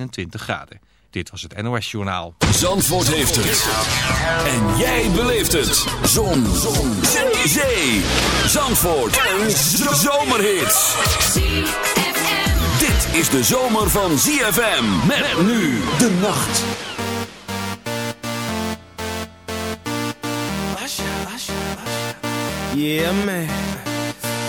21 graden. Dit was het NOS Journaal. Zandvoort heeft het. En jij beleeft het. Zon. Zon. Zee. Zandvoort. Een zomerhit. Dit is de zomer van ZFM. Met nu de nacht. Yeah, man.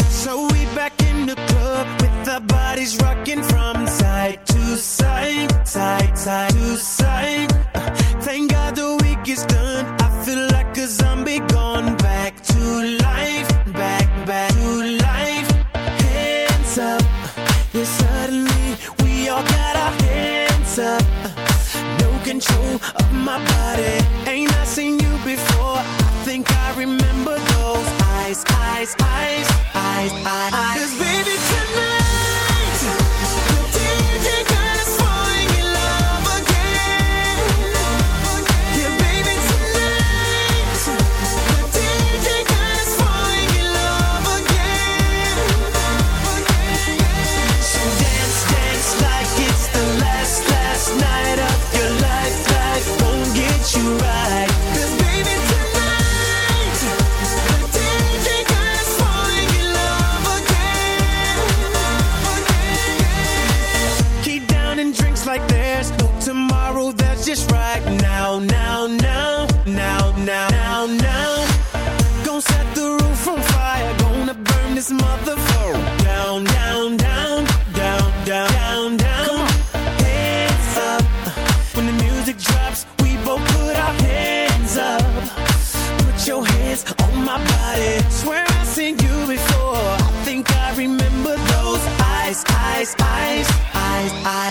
So we back in the club with our bodies rocking from side side, side, side to side. Uh, thank God the week is done. I feel like a zombie gone back to life, back, back to life. Hands up, yeah, suddenly we all got our hands up. Uh, no control of my body. Ain't I seen you before? I think I remember those eyes, eyes, eyes, eyes, eyes. Cause baby tonight, DJ right. Swear I've seen you before. I think I remember those eyes, eyes, eyes, eyes, eyes.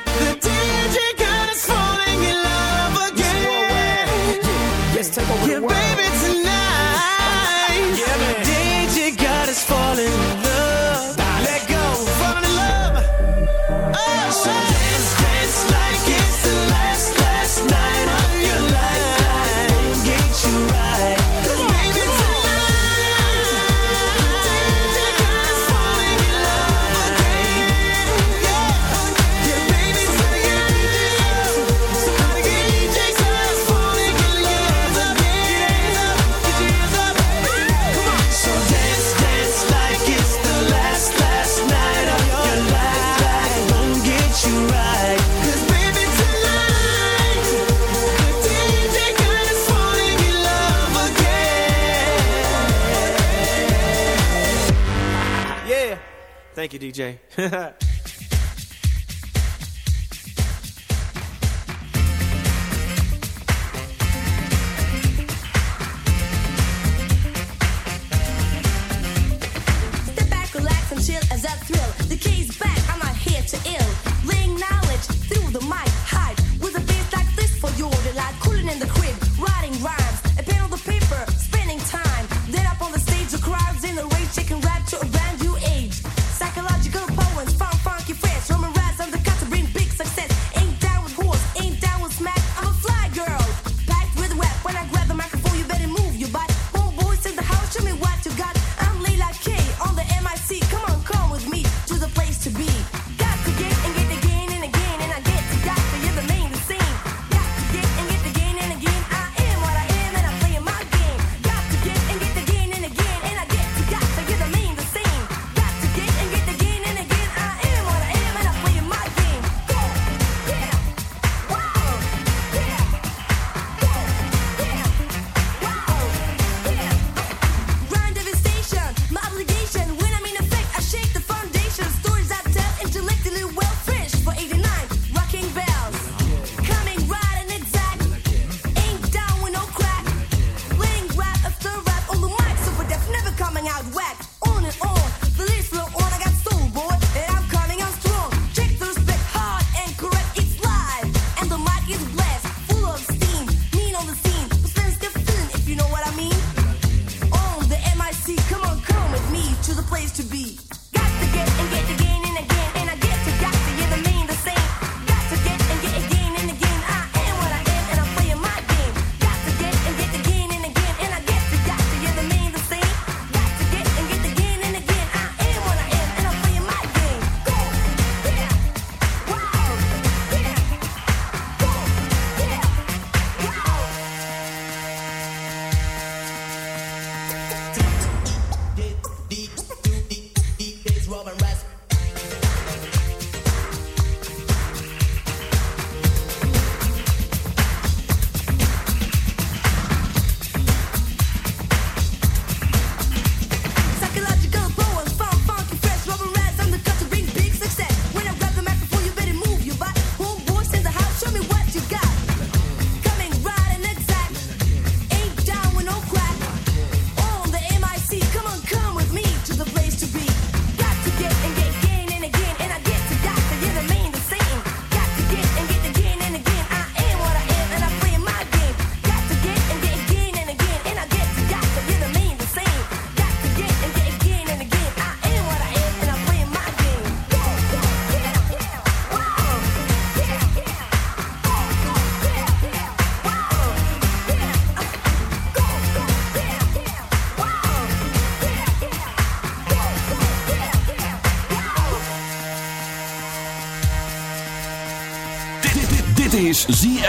Thank you, DJ.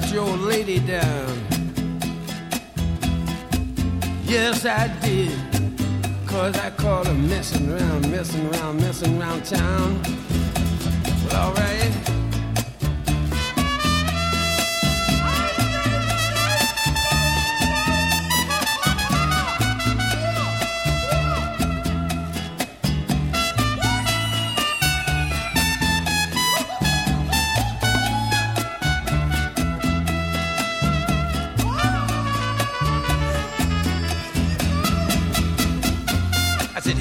Shot your lady down. Yes, I did. Cause I caught her messing around, messing around, messing around town. Well, alright.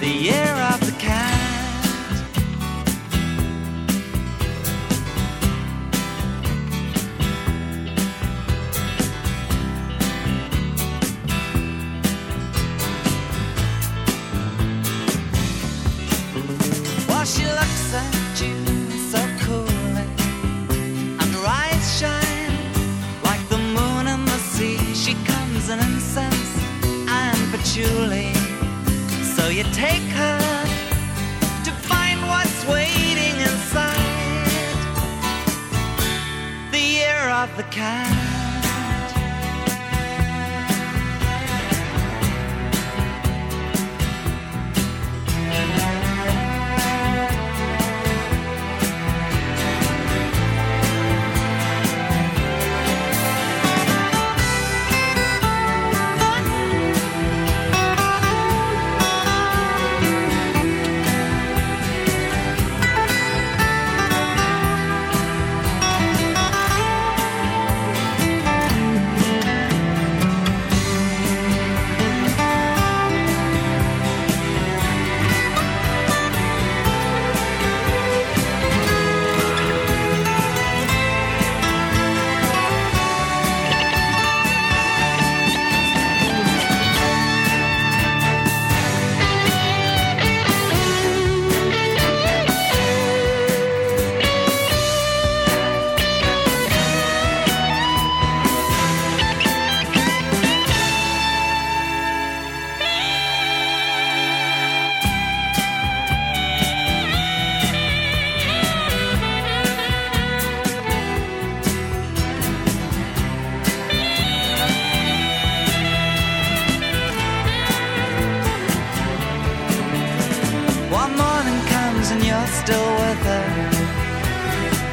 the air.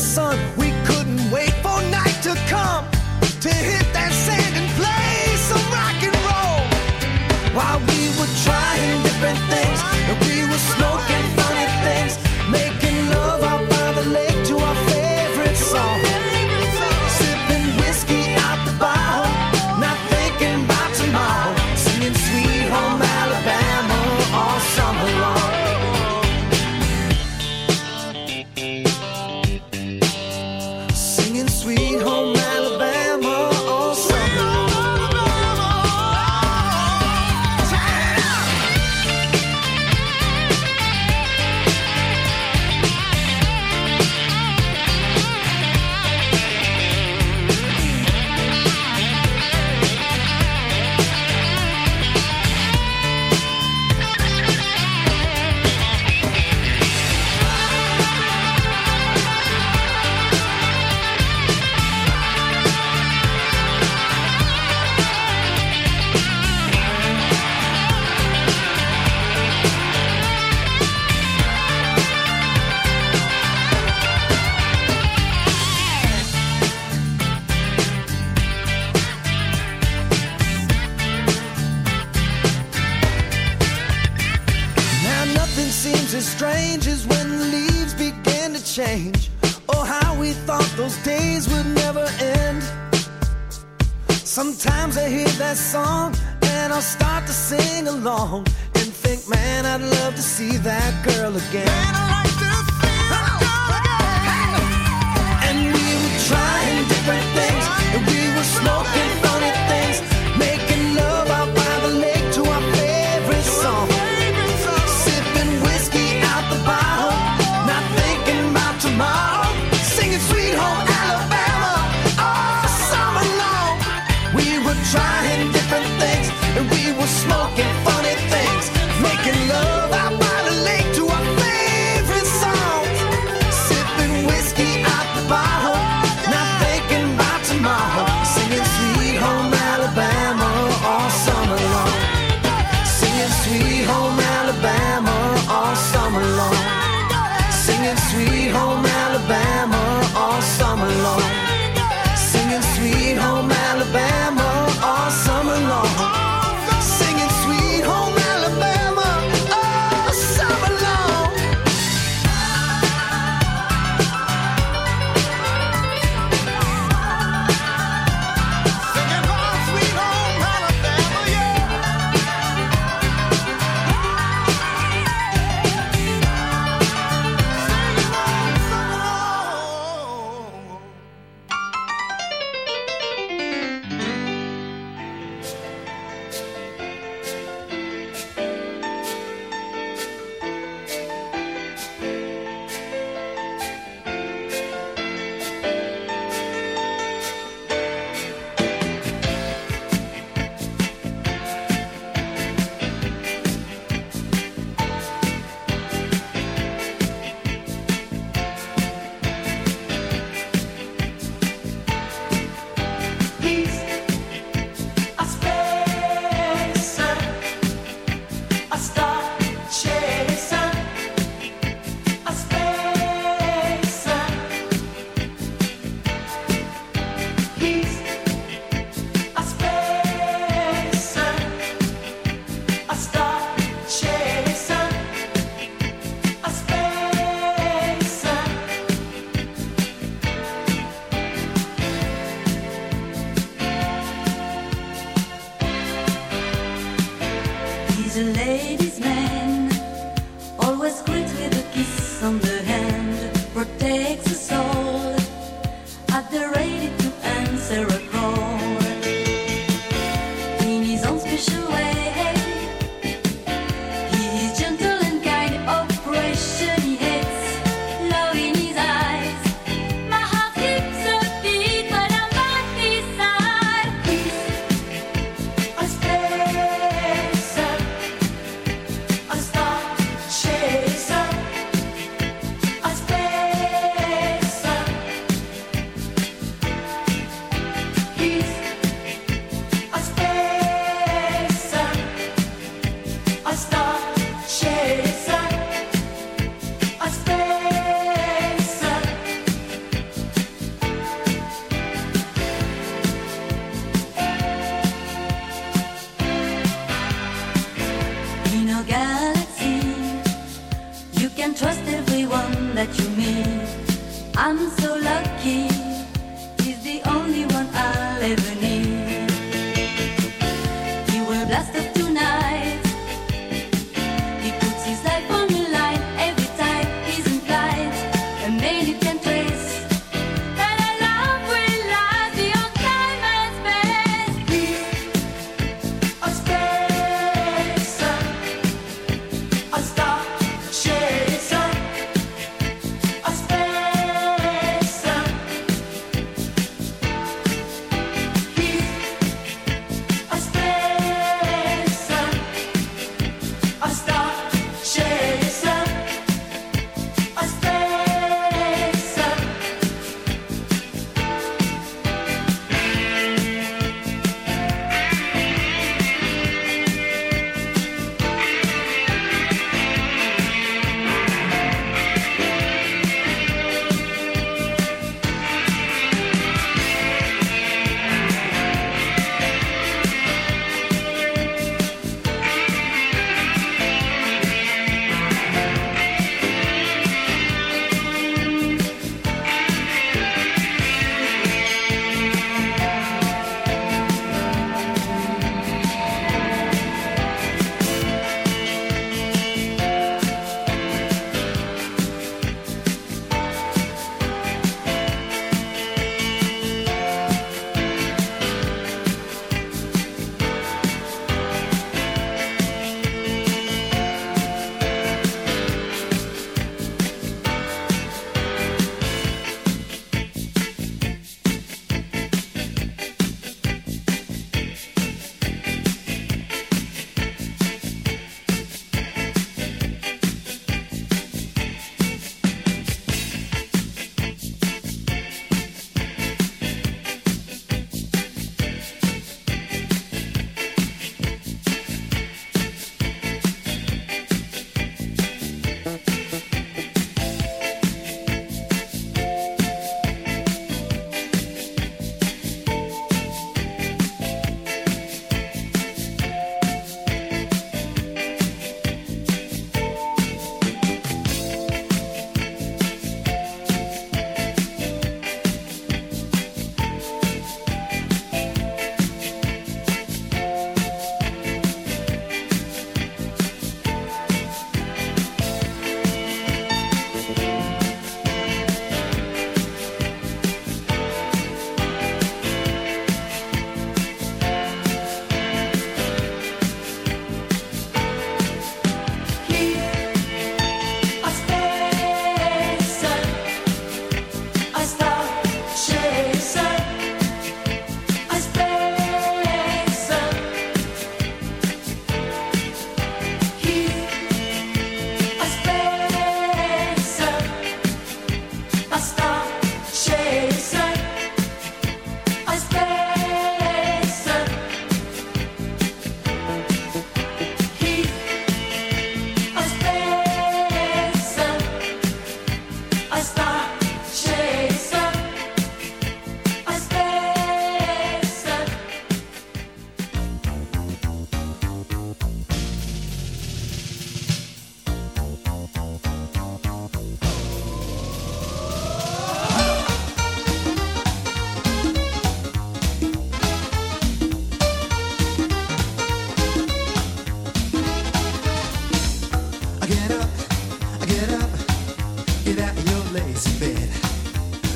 sun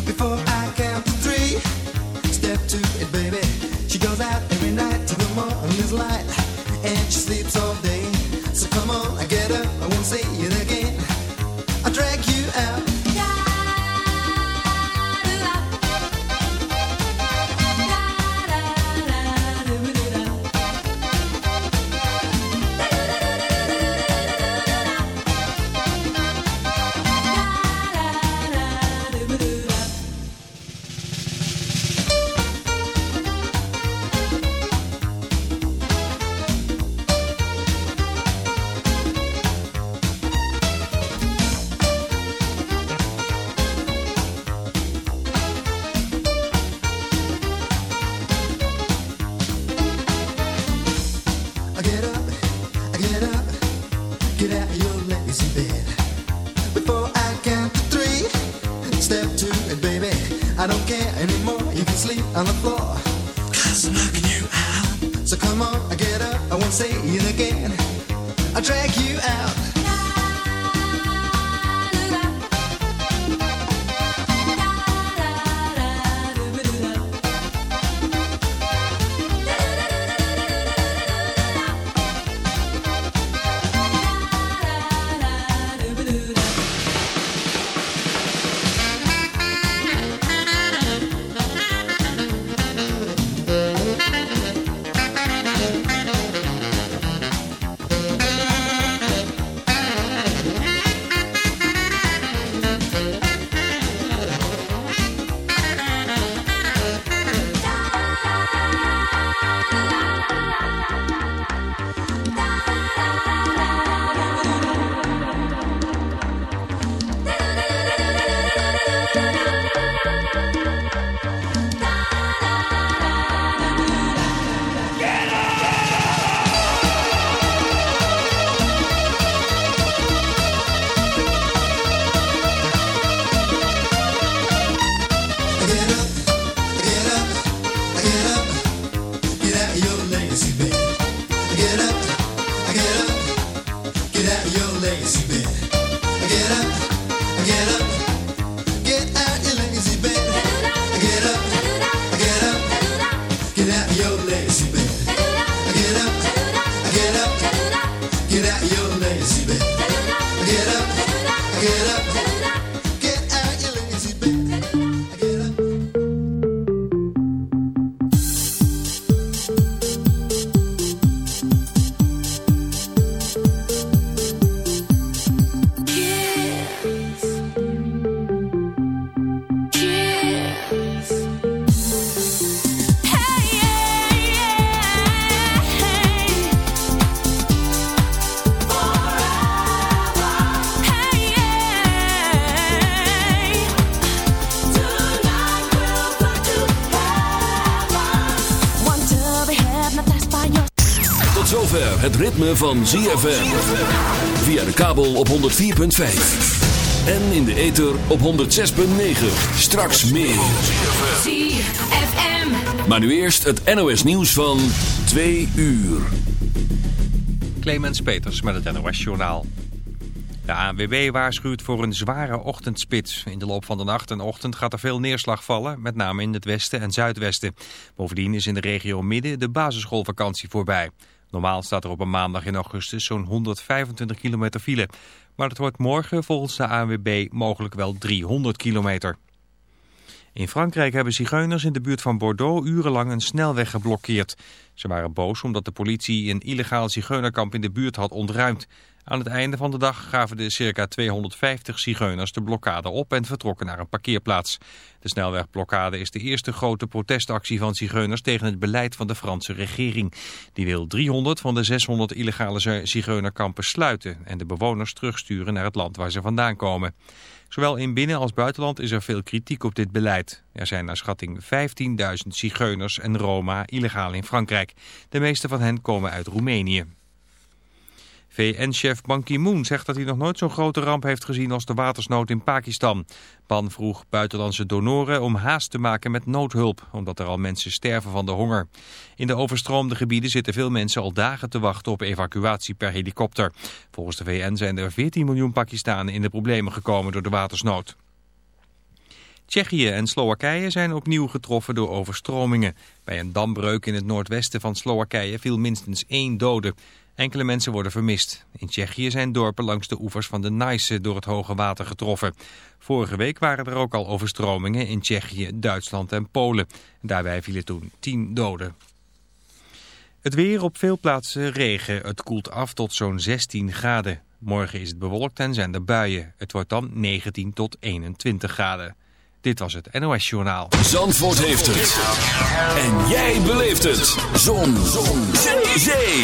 before I count to three. Step to it, baby. She goes out every night till the morning's light, and she sleeps. Ritme van ZFM. Via de kabel op 104.5. En in de ether op 106.9. Straks meer. ZFM. Maar nu eerst het NOS nieuws van 2 uur. Clemens Peters met het NOS Journaal. De ANWB waarschuwt voor een zware ochtendspits. In de loop van de nacht en ochtend gaat er veel neerslag vallen, met name in het westen en zuidwesten. Bovendien is in de regio Midden de basisschoolvakantie voorbij. Normaal staat er op een maandag in augustus zo'n 125 kilometer file. Maar het wordt morgen volgens de ANWB mogelijk wel 300 kilometer. In Frankrijk hebben zigeuners in de buurt van Bordeaux urenlang een snelweg geblokkeerd. Ze waren boos omdat de politie een illegaal zigeunerkamp in de buurt had ontruimd. Aan het einde van de dag gaven de circa 250 zigeuners de blokkade op en vertrokken naar een parkeerplaats. De snelwegblokkade is de eerste grote protestactie van zigeuners tegen het beleid van de Franse regering. Die wil 300 van de 600 illegale zigeunerkampen sluiten en de bewoners terugsturen naar het land waar ze vandaan komen. Zowel in binnen- als buitenland is er veel kritiek op dit beleid. Er zijn naar schatting 15.000 zigeuners en Roma illegaal in Frankrijk. De meeste van hen komen uit Roemenië. VN-chef Ban Ki-moon zegt dat hij nog nooit zo'n grote ramp heeft gezien als de watersnood in Pakistan. Ban vroeg buitenlandse donoren om haast te maken met noodhulp, omdat er al mensen sterven van de honger. In de overstroomde gebieden zitten veel mensen al dagen te wachten op evacuatie per helikopter. Volgens de VN zijn er 14 miljoen Pakistanen in de problemen gekomen door de watersnood. Tsjechië en Slowakije zijn opnieuw getroffen door overstromingen. Bij een dambreuk in het noordwesten van Slowakije viel minstens één dode. Enkele mensen worden vermist. In Tsjechië zijn dorpen langs de oevers van de Nijse door het hoge water getroffen. Vorige week waren er ook al overstromingen in Tsjechië, Duitsland en Polen. Daarbij vielen toen tien doden. Het weer op veel plaatsen regen. Het koelt af tot zo'n 16 graden. Morgen is het bewolkt en zijn er buien. Het wordt dan 19 tot 21 graden. Dit was het NOS Journaal. Zandvoort heeft het. En jij beleeft het. Zon. Zon. Zee.